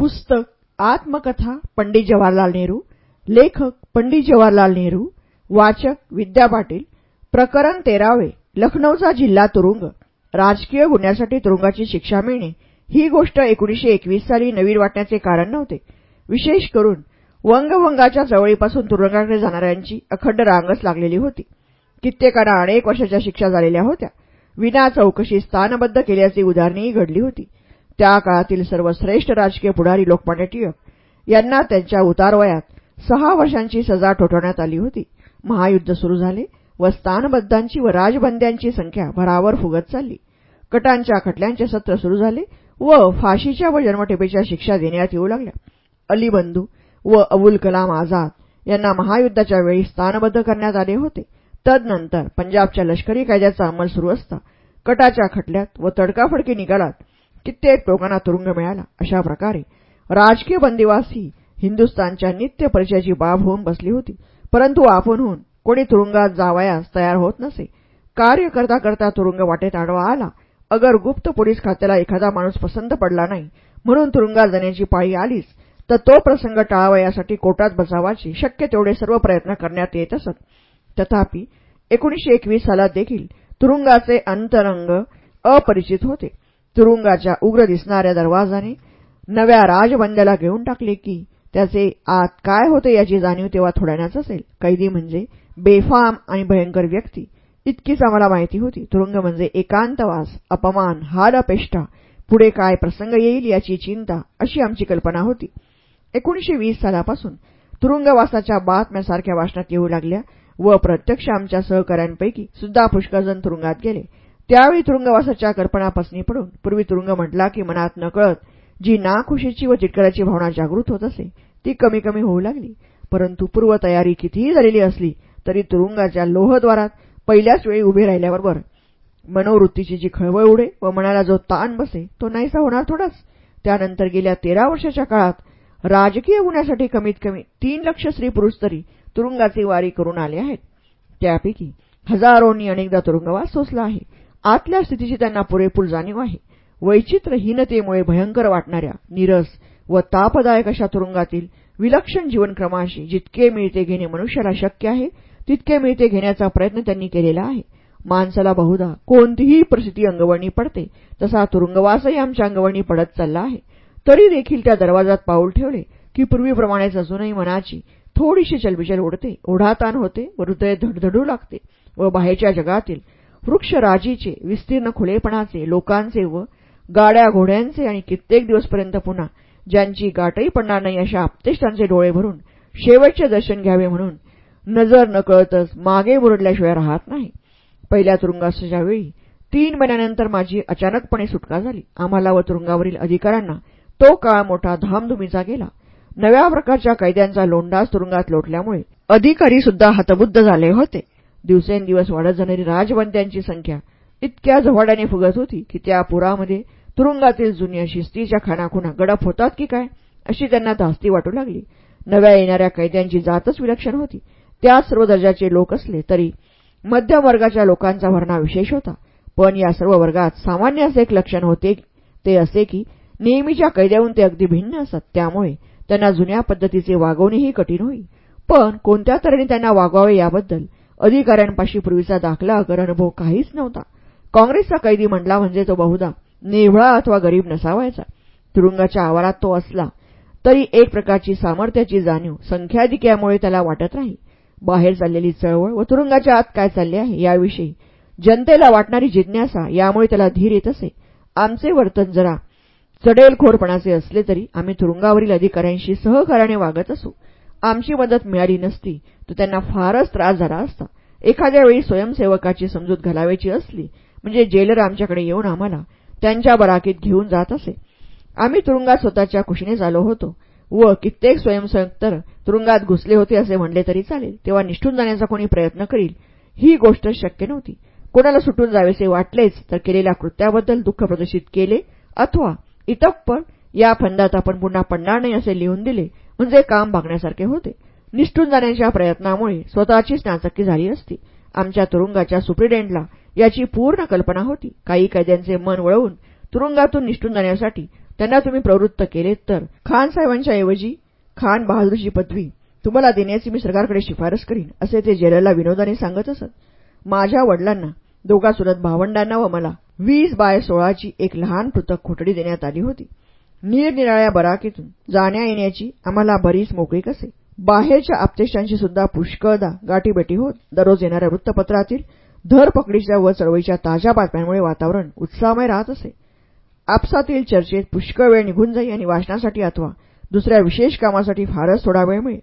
पुस्तक आत्मकथा पंडित जवाहरलाल नेहरू लेखक पंडित जवाहरलाल नेहरू वाचक विद्या पाटील प्रकरण तेरावे लखनौचा जिल्हा तुरुंग. राजकीय गुन्ह्यासाठी तुरुंगाची शिक्षा मिळणे ही गोष्ट एकोणीशे एकवीस साली नवीन वाटण्याचे कारण नव्हते. विशेष करून वंगभंगाच्या जवळीपासून तुरुंगाकडे जाणाऱ्यांची अखंड रांगच लागलेली होती. कित्येकांना अनेक वर्षाच्या शिक्षा झालेल्या होत्या. विना चौकशी स्थानबद्ध केल्याची उदाहरणेही घडली होती. त्या काळातील सर्वश्रेष्ठ राजकीय पुढारी लोकमान्य टिळक यांना त्यांच्या उतारवयात सहा वर्षांची सजा ठोठवण्यात आली होती. महायुद्ध सुरू झाले व स्थानबद्धांची व राजबंद्यांची संख्या भरावर फुगत चालली. कटांच्या खटल्यांचे सत्र सुरू झाले व फाशीच्या व जन्मठेपेच्या शिक्षा देण्यात येऊ लागल्या. अलीबंधू व अबुल कलाम आझाद यांना महायुद्धाच्या वेळी स्थानबद्ध करण्यात आले होते. तदनंतर पंजाबच्या लष्करी कायद्याचा अंमल सुरू असता कटाच्या खटल्यात व तडकाफडकी निकालात कित्येक लोकांना तुरुंग मिळाला. अशा प्रकारे राजकीय बंदिवासी हिंदुस्थानच्या नित्य परिचयाची बाब होऊन बसली होती. परंतु आपणहून कोणी तुरुंगात जावयास तयार होत नसे. कार्य करता करता तुरुंग वाटेत आडवा आला. अगर गुप्त पोलीस खात्याला एखादा माणूस पसंत पडला नाही म्हणून तुरुंगात जाण्याची पाळी आलीच तर तो प्रसंग टाळावयासाठी कोटात बसावाची शक्य तेवढे सर्व प्रयत्न करण्यात येत असत. तथापि एकोणीशे एकवीस सालात देखील तुरुंगाचे अंतरंग अपरिचित होते. तुरुंगाच्या उग्र दिसणाऱ्या दरवाजाने नव्या राजबंद्याला घेऊन टाकले की त्याचे आत काय होते याची जाणीव तेव्हा थोड्यानाच असेल. कैदी म्हणजे बेफाम आणि भयंकर व्यक्ती. इतकीच आम्हाला माहिती होती. तुरुंग म्हणजे एकांतवास अपमान हाल अपेष्टा पुढे काय प्रसंग येईल याची चिंता अशी आमची कल्पना होती. एकोणीशे वीस सालापासून तुरुंगवासाच्या बातम्यासारख्या वाचनात येऊ लागल्या व प्रत्यक्ष आमच्या सहकाऱ्यांपैकी सुद्धा पुष्कळजण तुरुंगात गेले. त्यावेळी तुरुंगवासाच्या कल्पनापासनी पडून पूर्वी तुरुंग म्हटला की मनात नकळत जी नाखुशीची व चिटकराची भावना जागृत होत असे ती कमी कमी होऊ लागली. परंतु पूर्वतयारी कितीही झालेली असली तरी तुरुंगाच्या लोहद्वारात पहिल्याच वेळी उभे राहिल्याबरोबर मनोवृत्तीची जी खळबळ उडे व मनाला जो ताण बसे तो नाहीसा होणार थोडाच. त्यानंतर गेल्या तेरा वर्षाच्या काळात राजकीय गुन्ह्यासाठी कमीत कमी तीन लक्ष स्त्री पुरुष तरी तुरुंगाची वारी करून आले आहेत. त्यापैकी हजारोंनी अनेकदा तुरुंगवास सोसला आहे. आतल्या स्थितीची त्यांना पुरेपूर जाणीव आहे. वैचित्रहीनतेमुळे भयंकर वाटणाऱ्या निरस व तापदायक अशा तुरुंगातील विलक्षण जीवनक्रमाशी जितके मिळते घेणे मनुष्याला शक्य आहे तितके मिळते घेण्याचा प्रयत्न त्यांनी केलेला आहे. माणसाला बहुधा कोणतीही परिस्थिती अंगवळणी पडते तसा तुरुंगवासही आमच्या अंगवळणी पडत चालला आहे. तरी देखील त्या दरवाजात पाऊल ठेवले की पूर्वीप्रमाणेच अजूनही मनाची थोडीशी चलबिचल उडते ओढाताण होते व हृदय धडधडू लागते व बाहेरच्या जगातील वृक्षराजीचे विस्तीर्ण खुलेपणाचे लोकांचे व गाड्या घोड्यांचे आणि कित्येक दिवसपर्यंत पुन्हा ज्यांची गाठही पडणार नाही अशा आपतेष्टांचे डोळे भरून शेवटचे दर्शन घ्यावे म्हणून नजर नकळतच मागे मुरडल्याशिवाय राहत नाही. पहिल्या तुरुंगाच्या वेळी तीन महिन्यानंतर माझी अचानकपणे सुटका झाली. आम्हाला व तुरुंगावरील अधिकाऱ्यांना तो काळ मोठा धामधुमीचा गेला. नव्या प्रकारच्या कैद्यांचा लोंढाच तुरुंगात लोटल्यामुळे अधिकारी सुद्धा हतबुद्ध झाले होते. दिवसेंदिवस वाढत जाणारी राजवंत्यांची संख्या इतक्या झवाड्याने फुगत होती की त्या पुरामध्ये तुरुंगातील जुन्या शिस्तीच्या खाणाखुणा गडप होतात की काय अशी त्यांना धास्ती वाटू लागली. नव्या येणाऱ्या कैद्यांची जातच विलक्षण होती. त्या सर्व दर्जाचे लोक असले तरी मध्यम वर्गाच्या लोकांचा भरणा विशेष होता. पण या सर्व वर्गात सामान्य असे एक लक्षण होते ते असे की नेहमीच्या कैद्याहून ते अगदी भिन्न असत. त्यामुळे त्यांना जुन्या पद्धतीचे वागवणेही कठीण होई. पण कोणत्या तऱ्हेने त्यांना वागवावे याबद्दल अधिकाऱ्यांपाशी पूर्वीचा दाखला अगर अनुभव काहीच नव्हता. काँग्रेसचा कैदी म्हटला म्हणजे तो बहुधा निवळा अथवा गरीब नसावायचा. तुरुंगाच्या आवारात तो असला तरी एक प्रकारची सामर्थ्याची जाणीव संख्याधिक्यामुळे त्याला वाटत राही बाहेर चाललेली चळवळ व तुरुंगाच्या आत काय चालले आहे याविषयी जनतेला वाटणारी जिज्ञासा यामुळे त्याला धीर येत असे. आमचे वर्तन जरा चढेलखोरपणाचे असले तरी आम्ही तुरुंगावरील अधिकाऱ्यांशी सहकार्याने वागत असू. आमची मदत मिळाली नसती तर त्यांना फारच त्रास झाला असता. एखाद्या वेळी स्वयंसेवकाची समजूत घालावायची असली म्हणजे जेलर आमच्याकडे येऊन आम्हाला त्यांच्या बराकीत घेऊन जात असे. आम्ही तुरुंगात स्वतःच्या कुशीने झालो होतो. व कित्येक स्वयंसेवक तर तुरुंगात घुसले होते असे म्हणले तरी चालेल तेव्हा निष्ठून जाण्याचा कोणी प्रयत्न करील ही गोष्ट शक्य नव्हती. कोणाला सुटून जावेसे वाटलेच तर केलेल्या कृत्याबद्दल दुःख प्रदर्शित केले अथवा इतप्पण या फंदात आपण पुन्हा पडणार नाही असे लिहून दिले म्हणजे काम भागण्यासारखे होते. निष्ठून जाण्याच्या प्रयत्नामुळे स्वतःचीच नाचक्की झाली असती. आमच्या तुरुंगाच्या सुप्रिटेंडला याची पूर्ण कल्पना होती. काही कैद्यांचे मन वळवून तुरुंगातून निष्ठून जाण्यासाठी त्यांना तुम्ही प्रवृत्त केलेत तर खान साहेबांच्या ऐवजी खान बहादूरची पदवी तुम्हाला देण्याची मी सरकारकडे शिफारस करीन असे ते जेलरला विनोदाने सांगत असत. माझ्या वडिलांना दोघा सुरत भावंडांना व मला वीस बाय सोळाची एक लहान पृथक खोटडी देण्यात आली होती. निरनिराळ्या बराकीतून जाण्या येण्याची आम्हाला बरीच मोकळीक असे. बाहेरच्या आपतेष्टांची सुद्धा पुष्कळदा गाठीबेटी होत दररोज येणाऱ्या वृत्तपत्रातील धरपकडीच्या व चळवळीच्या ताज्या बातम्यांमुळे वातावरण उत्साहमय राहत असे. आपसातील चर्चेत पुष्कळ वेळ निघून जाई आणि वाचनासाठी अथवा दुसऱ्या विशेष कामासाठी फारच थोडा वेळ मिळेल.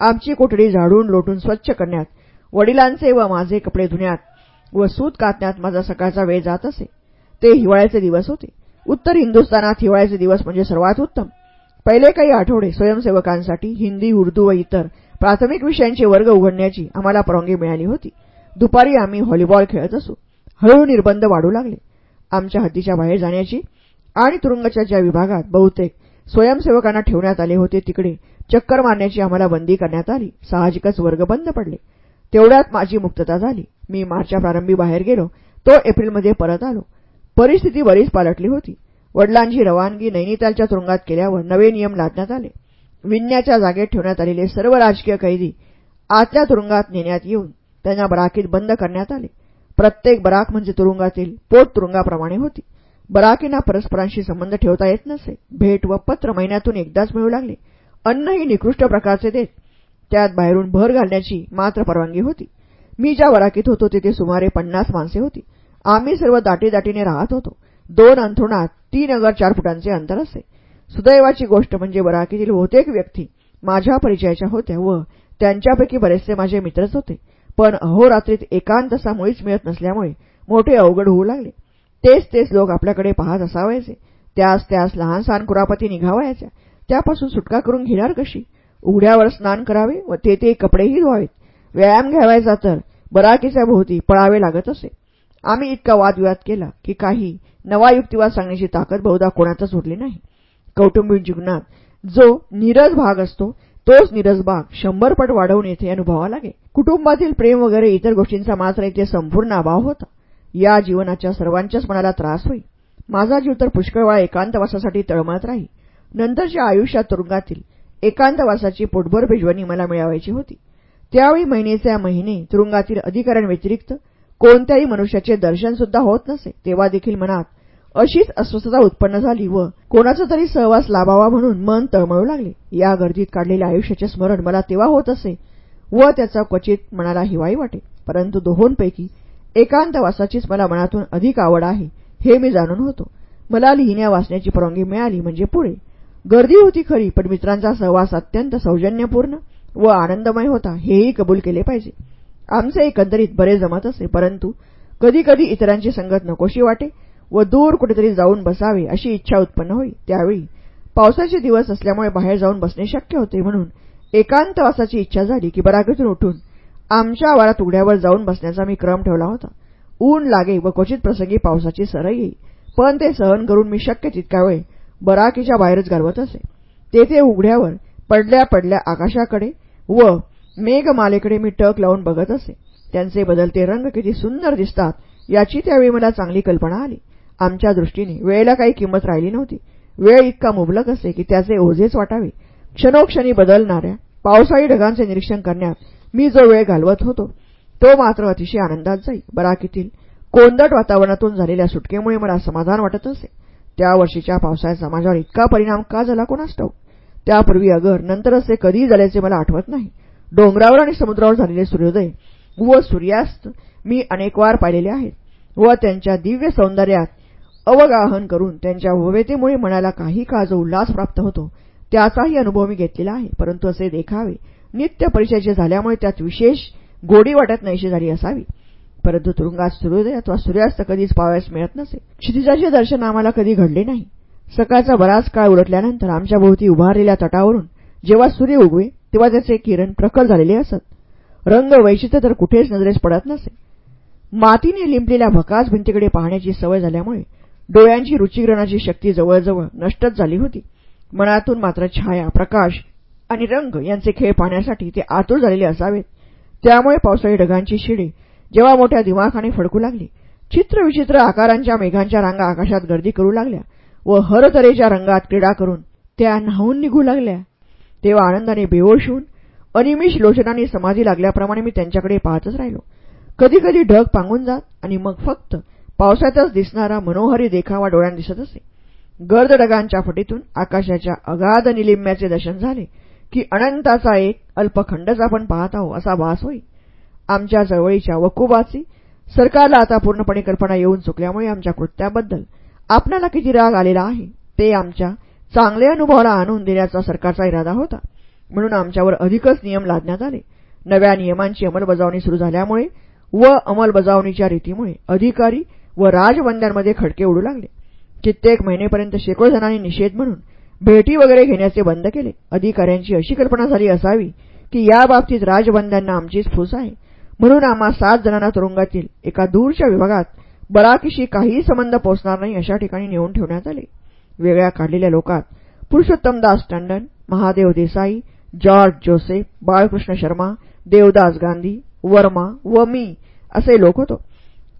आमची कोठडी झाडून लोटून स्वच्छ करण्यात वडिलांचे व माझे कपडे धुण्यात व सूत कातण्यात माझा सकाळचा वेळ जात असे. ते हिवाळ्याचे दिवस होते. उत्तर हिंदुस्थानात हिवाळ्याचे दिवस म्हणजे सर्वात उत्तम. पहिले काही आठवडे स्वयंसेवकांसाठी हिंदी उर्दू व इतर प्राथमिक विषयांचे वर्ग उघडण्याची आम्हाला परवानगी मिळाली होती. दुपारी आम्ही व्हॉलीबॉल खेळत असू. हळूहळू निर्बंध वाढू लागले. आमच्या हद्दीच्या बाहेर जाण्याची आणि तुरुंगाच्या ज्या विभागात बहुतेक स्वयंसेवकांना ठेवण्यात आले होते तिकडे चक्कर मारण्याची आम्हाला बंदी करण्यात आली. साहजिकच वर्ग बंद पडले. तेवढ्यात माझी मुक्तता झाली. मी मार्चच्या प्रारंभी बाहेर गेलो. तो एप्रिलमध्ये परत आलो. परिस्थिती बरीच पालटली होती. वडिलांची रवानगी नैनितालच्या तुरुंगात केल्यावर नवे नियम लादण्यात आले. विन्याच्या जागेत ठेवण्यात आलेले सर्व राजकीय कैदी आतल्या तुरुंगात नेण्यात येऊन त्यांना बराकीत बंद करण्यात आले. प्रत्येक बराक म्हणजे तुरुंगातील पोट तुरुंगाप्रमाणे होती. बराकींना परस्परांशी संबंध ठेवता येत नसे. भेट व पत्र महिन्यातून एकदाच मिळू लागले. अन्नही निकृष्ट प्रकारचे देत. त्यात बाहेरून भर घालण्याची मात्र परवानगी होती. मी ज्या वराकीत होतो तिथे सुमारे पन्नास माणसे होती. आम्ही सर्व दाटीदाटीने राहत होतो. दोन अंथरुणात तीन अगर चार फुटांचे अंतर असे. सुदैवाची गोष्ट म्हणजे बराकीतील बहुतेक व्यक्ती माझ्या परिचयाच्या होत्या व त्यांच्यापैकी बरेचसे माझे मित्रच होते. पण अहोरात्रीत एकांतसा मुळीच मिळत नसल्यामुळे मोठे अवघड होऊ लागले. तेच तेच लोक आपल्याकडे पाहत असावायचे. त्यास त्यास लहान सहान कुरापती निघावायच्या. त्यापासून सुटका करून घेणार कशी? उघड्यावर स्नान करावे व ते ते कपडेही धुवावेत. व्यायाम घ्यावायचा तर बराकीच्या भोवती पळावे लागत असे. आम्ही इतका वादविवाद केला की काही नवा युक्तिवाद सांगण्याची ताकद बहुधा कोणाचाच उरली नाही. कौटुंबिक जीवनात जो नीरज भाग असतो तोच नीरज भाग शंभर पट वाढवून येथे अनुभवा लागे कुटुंबातील प्रेम वगैरे इतर गोष्टींचा मात्र इथे संपूर्ण अभाव होता. या जीवनाच्या सर्वांच्याच मनाला त्रास होई माझा जीव तर पुष्कळवाळा एकांतवासासाठी तळमळत राही नंतरच्या आयुष्यात तुरुंगातील एकांतवासाची पोटभर भिजवणी मला मिळावायची होती. त्यावेळी महिनेच्या महिने तुरुंगातील अधिकाऱ्यांव्यतिरिक्त कोणत्याही मनुष्याचे दर्शन सुद्धा होत नसे तेव्हा देखील मनात अशीच अस्वस्थता उत्पन्न झाली व कोणाचा तरी सहवास लाभावा म्हणून मन तळमळू लागले. या गर्दीत काढलेल्या आयुष्याचे स्मरण मला तेव्हा होत असे व त्याचा क्वचित मनाला हिवाई वाटे. परंतु दोहोंपैकी एकांतवासाचीच मला मनातून अधिक आवड आहे हे मी जाणून होतो. मला लिहिण्या वाचण्याची परवानगी मिळाली म्हणजे पुढे. गर्दी होती खरी पण मित्रांचा सहवास अत्यंत सौजन्यपूर्ण व आनंदमय होता हेही कबूल केले पाहिजे. आमचे एकंदरीत बरे जमत असे परंतु कधीकधी इतरांची संगत नकोशी वाटे व दूर कुठेतरी जाऊन बसावे अशी इच्छा उत्पन्न होई. त्यावेळी पावसाचे दिवस असल्यामुळे बाहेर जाऊन बसणे शक्य होते म्हणून एकांतवासाची इच्छा झाली की बराकीतून उठून आमच्या आवारात उघड्यावर जाऊन बसण्याचा मी क्रम ठेवला होता. ऊन लागे व क्वचित प्रसंगी पावसाची सरई येई पण ते सहन करून मी शक्य तितका वेळ बराकीच्या बाहेरच घालवत असे. तेथे उघड्यावर पडल्या पडल्या आकाशाकडे व मेघमालेकडे मी टक लावून बघत असे. त्यांचे बदलते रंग किती सुंदर दिसतात याची त्यावेळी मला चांगली कल्पना आली. आमच्या दृष्टीने वेळेला काही किंमत राहिली नव्हती. वेळ इतका मुबलक असे की त्याचे ओझेच वाटावे. क्षणोक्षणी बदलणाऱ्या पावसाळी ढगांचे निरीक्षण करण्यात मी जो वेळ घालवत होतो तो मात्र अतिशय आनंदात जाई. बराकीतील कोंदट वातावरणातून झालेल्या सुटकेमुळे मला समाधान वाटत असे. त्या वर्षीच्या पावसाळ्याचा माझ्यावर इतका परिणाम का झाला कोणास ठाऊक? त्यापूर्वी अगर नंतर असे कधी झाल्याचे मला आठवत नाही. डोंगरावर आणि समुद्रावर झालेले सूर्योदय. व सूर्यास्त मी अनेकवार पाहिलेले आहेत. व त्यांच्या दिव्य सौंदर्यात अवगाहन करून त्यांच्या भव्यतेमुळे मनाला काही काळ जो उल्हास प्राप्त होतो. त्याचाही अनुभव मी घेतलेला आहे. परंतु असे देखावे. नित्य परिचयाचे झाल्यामुळे त्यात विशेष गोडी वाटत नाहीशी झाली असावी. परंतु तुरुंगात सूर्योदय अथवा सूर्यास्त कधीच पावयास मिळत नसे. क्षितिजाचे दर्शन आम्हाला कधी घडले नाही. सकाळचा बराच काळ उलटल्यानंतर आमच्या भोवती उभारलेल्या तटावरून जेव्हा सूर्य उगवे तेव्हा त्याचे किरण प्रखर झालेले असत. रंग वैचित्र तर कुठेच नजरेस पडत नसे. मातीने लिंपलेल्या भकास भिंतीकडे पाहण्याची सवय झाल्यामुळे डोळ्यांची रुचिग्रहणाची शक्ती जवळजवळ नष्टच झाली होती. मनातून मात्र छाया प्रकाश आणि रंग यांचे खेळ पाहण्यासाठी ते आतुर झालेले असावेत. त्यामुळे पावसाळी ढगांची शिडे जेव्हा मोठ्या दिमाखाने फडकू लागली चित्रविचित्र आकारांच्या मेघांच्या रांगा आकाशात गर्दी करू लागल्या व हरतरेच्या रंगात क्रीडा करून त्या न्हावून निघू लागल्या. तेव्हा आनंदाने बेहोश होऊन अनिमिष लोचनाने समाधी लागल्याप्रमाणे मी त्यांच्याकडे पाहतच राहिलो. कधी कधी ढग पांगून जात आणि मग फक्त पावसातच दिसणारा मनोहरी देखावा डोळ्यात दिसत असे. गर्द ढगांच्या फटीतून आकाशाच्या अगाध निलिंब्याचे दर्शन झाले की अनंताचा एक अल्पखंडच आपण पाहत आहो असा भास होई. आमच्या जवळीच्या वकुबाची सरकारला आता पूर्णपणे कल्पना येऊन चुकल्यामुळे आमच्या कृत्याबद्दल आपल्याला किती राग आलेला आहे ते आमच्या चांगल्या अनुभवाला आणून देण्याचा सरकारचा इरादा होता. म्हणून आमच्यावर अधिकच नियम लादण्यात आले. नव्या नियमांची अंमलबजावणी सुरू झाल्यामुळे व अंमलबजावणीच्या रीतीमुळे अधिकारी व राजबंद्यांमध्ये खडके उडू लागले. कित्येक महिनेपर्यंत शेकडो जणांनी निषेध म्हणून भेटी वगैरे घेण्याचे बंद केले. अधिकाऱ्यांची अशी कल्पना झाली असावी की याबाबतीत राजबंद्यांना आमचीच फूस आहे. म्हणून आम्हा सात जणांना तुरुंगातील एका दूरच्या विभागात बराकीशी काहीही संबंध पोचणार नाही अशा ठिकाणी नेऊन ठेवण्यात आले. वेगळ्या काढलेल्या लोकात. पुरुषोत्तमदास टंडन महादेव देसाई जॉर्ज जोसेफ बाळकृष्ण शर्मा देवदास गांधी वर्मा व मी असे लोक होतो.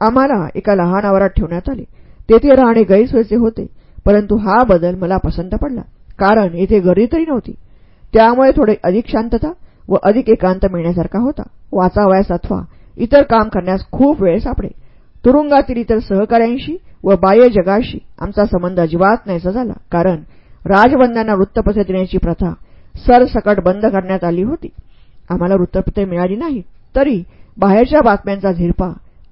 आम्हाला एका लहान आवारात ठेवण्यात आले. तेथे राहणे गैरसोयचे होते परंतु हा बदल मला पसंत पडला कारण येथे गर्दी तरी नव्हती. त्यामुळे थोडे अधिक शांतता व अधिक एकांत मिळण्यासारखा होता. वाचावयास अथवा इतर काम करण्यास खूप वेळ सापडे. तुरुंगातील इतर सहकाऱ्यांशी व बाह्य जगाशी आमचा संबंध अजिबात नाहीसा झाला. कारण राजबंद्यांना वृत्तपत्रे देण्याची प्रथा सरसकट बंद करण्यात आली होती. आम्हाला वृत्तपत्रे मिळाली नाही. तरी बाहेरच्या बातम्यांचा झिरपा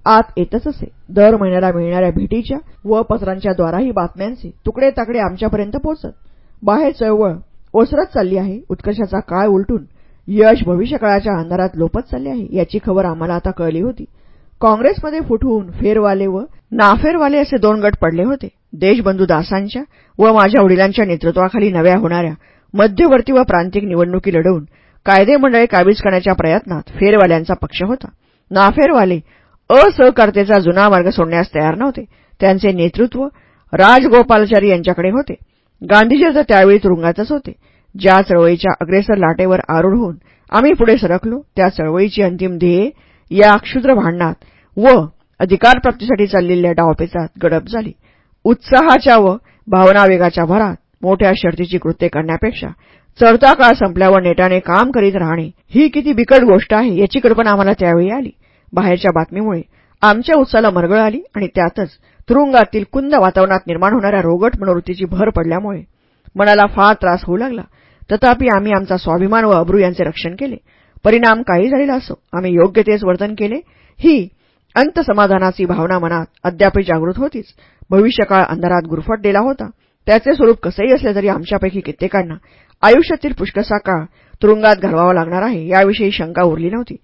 आत येतच असे. दर महिन्याला मिळणाऱ्या भेटीच्या व पत्रांच्या द्वाराही बातम्यांचे तुकडे ताकडे आमच्यापर्यंत पोहोचत. बाहेर चळवळ ओसरत चालली आहे. उत्कर्षाचा काळ उलटून यश भविष्यकाळाच्या अंधारात लोपत चालले आहे. याची खबर आम्हाला आता कळली होती. काँग्रेसमध्ये फुटवून फेरवाले व नाफेरवाले असे दोन गट पडले होते. देशबंधू दासांच्या व माझ्या वडिलांच्या नेतृत्वाखाली नव्या होणाऱ्या मध्यवर्ती व प्रांतिक निवडणुकी लढवून कायदेमंडळे काबीज करण्याच्या प्रयत्नात फेरवाल्यांचा पक्ष होता. नाफेरवाले असहकर्तेचा जुना मार्ग सोडण्यास तयार नव्हते. त्यांचे नेतृत्व राजगोपालचारी यांच्याकडे होते. गांधीजी तर त्यावेळी तुरुंगातच होते. ज्या चळवळीच्या अग्रेसर लाटेवर आरूढ होऊन आम्ही पुढे सरकलो त्या चळवळीची अंतिम ध्येय या क्षुद्र भांडणात व अधिकारप्राप्तीसाठी चाललेल्या डावपेचात गडप झाली. उत्साहाच्या व भावनावेगाच्या भरात मोठ्या शर्तीची कृत्ये करण्यापेक्षा चढता काळ संपल्यावर नेटाने काम करीत राहणे ही किती बिकट गोष्ट आहे याची कल्पना आम्हाला त्यावेळी आली. बाहेरच्या बातमीमुळे आमच्या उत्साहाला मरगळ आली आणि त्यातच तुरुंगातील कुंद वातावरणात निर्माण होणाऱ्या रोगट मनोवृत्तीची भर पडल्यामुळे मनाला फार त्रास होऊ लागला. तथापि आम्ही आमचा स्वाभिमान व अब्रू यांचे रक्षण केले. परिणाम काही झालेला असो. आम्ही योग्य तेच वर्तन केले. ही अंतसमाधानाची भावना मनात अद्यापही जागृत होतीच. भविष्यकाळ अंधारात गुरफटलेला होता. त्याचे स्वरूप कसंही असले तरी आमच्यापैकी कित्येकांना आयुष्यातील पुष्कसा काळ तुरुंगात घालवावा लागणार आहे याविषयी शंका उरली नव्हती.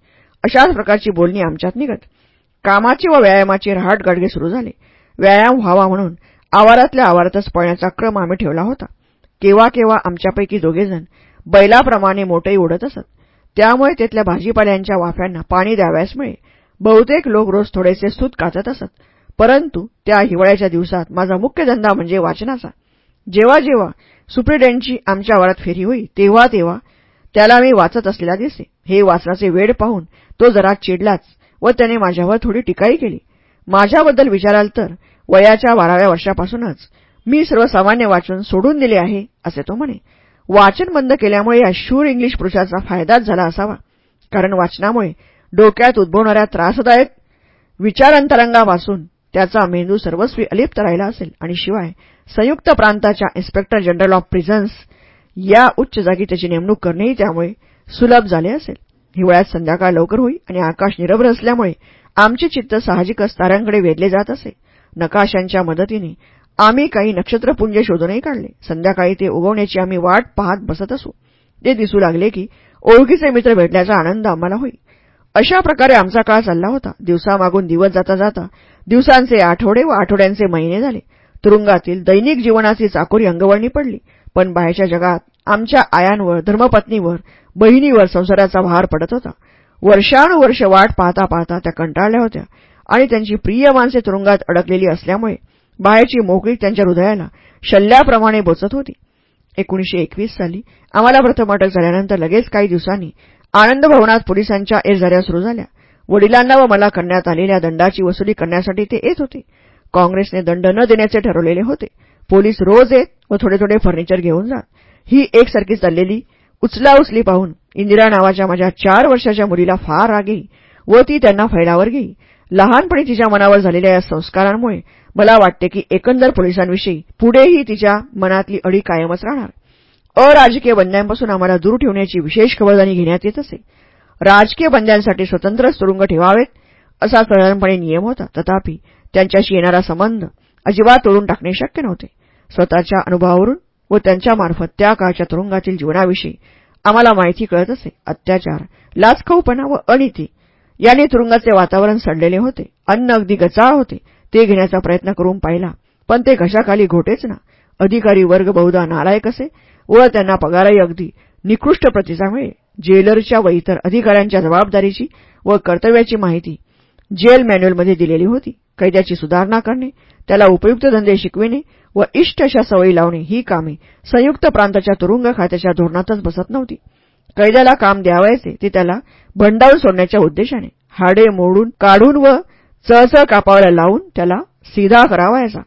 अशाच प्रकारची बोलणी आमच्यात निघत. कामाचे व व्यायामाचे रहाट गाडगे सुरू झाले. व्यायाम व्हावा म्हणून आवारातल्या आवारातच पळण्याचा क्रम आम्ही ठेवला होता. केव्हा केव्हा आमच्यापैकी दोघेजण बैलाप्रमाणे मोठेही उडत असत. त्यामुळे तिथल्या भाजीपाल्यांच्या वाफ्यांना पाणी द्याव्यासमुळे बहुतेक लोक रोज थोडेसे सूत काचत असत. परंतु त्या हिवाळ्याच्या दिवसात माझा मुख्य धंदा म्हणजे वाचनाचा. जेव्हा जेव्हा सुप्रिटेंडची आमच्या आवारात फेरी होई तेव्हा तेव्हा त्याला मी वाचत असलेला दिसे हे वाचनाचे वेळ पाहून तो जरा चिडलाच व त्याने माझ्यावर थोडी टीकाही केली. माझ्याबद्दल विचाराल तर वयाच्या बाराव्या वर्षापासूनच मी सर्वसामान्य वाचन सोडून दिले आहे असे तो म्हणे. वाचन बंद केल्यामुळे या शूर इंग्लिश पुरुषाचा फायदाच झाला असावा. कारण वाचनामुळे डोक्यात उद्भवणाऱ्या त्रासदायक विचारांतरंगापासून त्याचा मेंदू सर्वस्वी अलिप्त राहिला असेल. आणि शिवाय संयुक्त प्रांताच्या इन्स्पेक्टर जनरल ऑफ प्रिझन्स या उच्च जागी त्याची नेमणूक करणेही त्यामुळे सुलभ झाले असेल. हिवाळ्यात संध्याकाळ लवकर होई आणि आकाश निरभ्र असल्यामुळे आमचे चित्त साहजिकच ताऱ्यांकडे वेधले जात असे. नकाशांच्या मदतीने आम्ही काही नक्षत्रपुंज शोधूनही काढले. संध्याकाळी ते उगवण्याची आम्ही वाट पाहत बसत असू. ते दिसू लागले की ओळखीचे मित्र भेटल्याचा आनंद आम्हाला होई. अशा प्रकारे आमचा काळ चालला होता. दिवसामागून दिवस जाता जाता दिवसांचे आठवडे व आठवड्यांचे महिने झाले. तुरुंगातील दैनिक जीवनाची चाकोरी अंगवळणी पडली. पण बाहेरच्या जगात आमच्या आयांवर धर्मपत्नीवर बहिणीवर संसाराचा भार पडत होता. वर्षानुवर्ष वाट पाहता पाहता त्या कंटाळल्या होत्या आणि त्यांची प्रिय माणसे तुरुंगात अडकलेली असल्यामुळे बाहेरची मोकळी त्यांच्या हृदयाला शल्ल्याप्रमाणे बोचत होती. एकोणीशे एकवीस साली आम्हाला प्रथम अटक झाल्यानंतर लगेच काही दिवसांनी आनंद भवनात पोलिसांच्या एरझाऱ्या सुरू झाल्या. वडिलांना व मला करण्यात आलेल्या दंडाची वसुली करण्यासाठी ते येत होते. काँग्रेसने दंड न देण्याचे ठरवलेले होते. पोलीस रोज येत व थोडे थोडे फर्निचर घेऊन जात. ही एकसारखी चाललेली उचला उचली पाहून इंदिरा नावाच्या माझ्या चार वर्षाच्या मुलीला फार राग येई व ती त्यांना फैलावर घेई. लहानपणी तिच्या मनावर झालेल्या या संस्कारांमुळे मला वाटते की एकंदर पोलिसांविषयी पुढेही तिच्या मनातली अडी कायमच राहणार. अराजकीय बंद्यांपासून आम्हाला दूर ठेवण्याची विशेष खबरदारी घेण्यात येत असे. राजकीय बंद्यांसाठी स्वतंत्र तुरुंग ठेवावेत असा साधारणपणे नियम होता. तथापि त्यांच्याशी येणारा संबंध अजिबात तोडून टाकणे शक्य नव्हते. स्वतःच्या अनुभवावरून व त्यांच्यामार्फत त्या काळच्या तुरुंगातील जीवनाविषयी आम्हाला माहिती कळत असे. अत्याचार लाचखाऊपणा व अनिती यांनी तुरुंगाचे वातावरण सडलेले होते. अन्न अगदी गचाळ होते. ते घेण्याचा प्रयत्न करून पाहिला. पण ते घशाखाली घोटेच ना. अधिकारी वर्ग बहुधा नालायक असे. व त्यांना पगारही अगदी निकृष्ट प्रतीचा मिळे जेलरच्या व इतर अधिकाऱ्यांच्या जबाबदारीची व कर्तव्याची माहिती जेल मॅन्युअलमध्ये दिलेली होती. कैद्याची सुधारणा करणे त्याला उपयुक्त धंदे शिकविणे व इष्ट अशा सवयी लावणे ही कामे संयुक्त प्रांताच्या तुरुंग खात्याच्या धोरणातच बसत नव्हती. कैद्याला काम द्यावायचे ते त्याला भंडावून सोडण्याच्या उद्देशाने हाडे मोडून काढून व चळचळ कापावाला लावून त्याला सीधा करावायचा.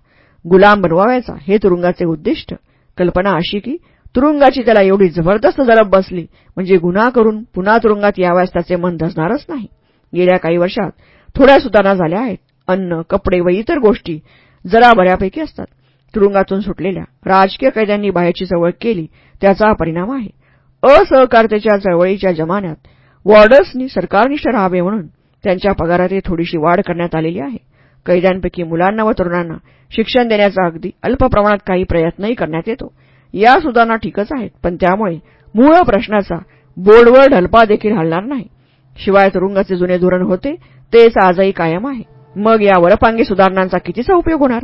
गुलाम बनवावायचा. हे तुरुंगाचे उद्दिष्ट. कल्पना अशी की तुरुंगाची त्याला एवढी जबरदस्त जरब बसली म्हणजे गुन्हा करून पुन्हा तुरुंगात यावयास त्याचे मन धसणारच नाही. गेल्या काही वर्षात थोड्या सुधारणा झाल्या आहेत. अन्न कपडे व इतर गोष्टी जरा बऱ्यापैकी असतात. तुरुंगातून सुटलेल्या राजकीय कैद्यांनी बाहेरची चळवळ केली त्याचा परिणाम आहे. असहकारतेच्या चळवळीच्या जमान्यात वॉर्डर्सनी सरकारनिष्ठ राहावे म्हणून त्यांच्या पगारात थोडीशी वाढ करण्यात आलेली आहे. कैद्यांपैकी मुलांना व तरुणांना शिक्षण देण्याचा अगदी अल्प प्रमाणात काही प्रयत्नही करण्यात येतो. या सुधारणा ठीकच आहेत पण त्यामुळे मूळ प्रश्नाचा बोर्डवर ढलपा देखील हलणार नाही. शिवाय तुरुंगाचे जुने धोरण होते तेच आजही कायम आहे. मग या वरपांगी सुधारणांचा कितीचा उपयोग होणार?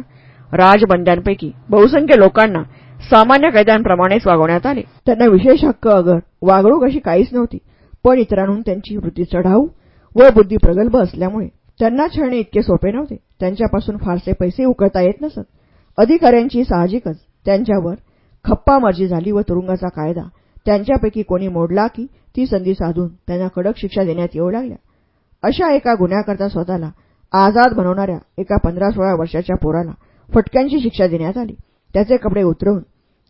राजबंद्यांपैकी बहुसंख्य लोकांना सामान्य कैद्यांप्रमाणेच वागवण्यात आले. त्यांना विशेष हक्क अगर वागणूक अशी काहीच नव्हती पण इतरांहून त्यांची वृत्ती चढाऊ व बुद्धी प्रगल्भ असल्यामुळे त्यांना छळणे इतके सोपे नव्हते. त्यांच्यापासून फारसे पैसे उकळता येत नसत. अधिकाऱ्यांची साहजिकच त्यांच्यावर खप्पामर्जी झाली व तुरुंगाचा कायदा त्यांच्यापैकी कोणी मोडला की ती संधी साधून त्यांना कडक शिक्षा देण्यात येऊ लागल्या. अशा एका गुन्ह्याकरता स्वतःला आझाद बनवणाऱ्या एका पंधरा सोळा वर्षाच्या पोराला फटक्यांची शिक्षा देण्यात आली. त्याचे कपडे उतरवून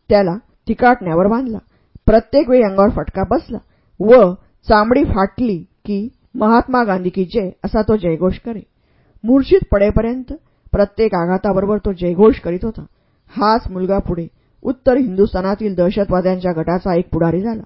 त्याला तिकाटण्यावर बांधला. प्रत्येक वेळी अंगावर फटका बसला व चामडी फाटली की महात्मा गांधी की जय असा तो जयघोष करे मूर्छित पडेपर्यंत प्रत्येक आघाताबरोबर तो जयघोष करीत होता. हाच मुलगा पुढे उत्तर हिंदुस्थानातील दहशतवाद्यांच्या गटाचा एक पुढारी झाला.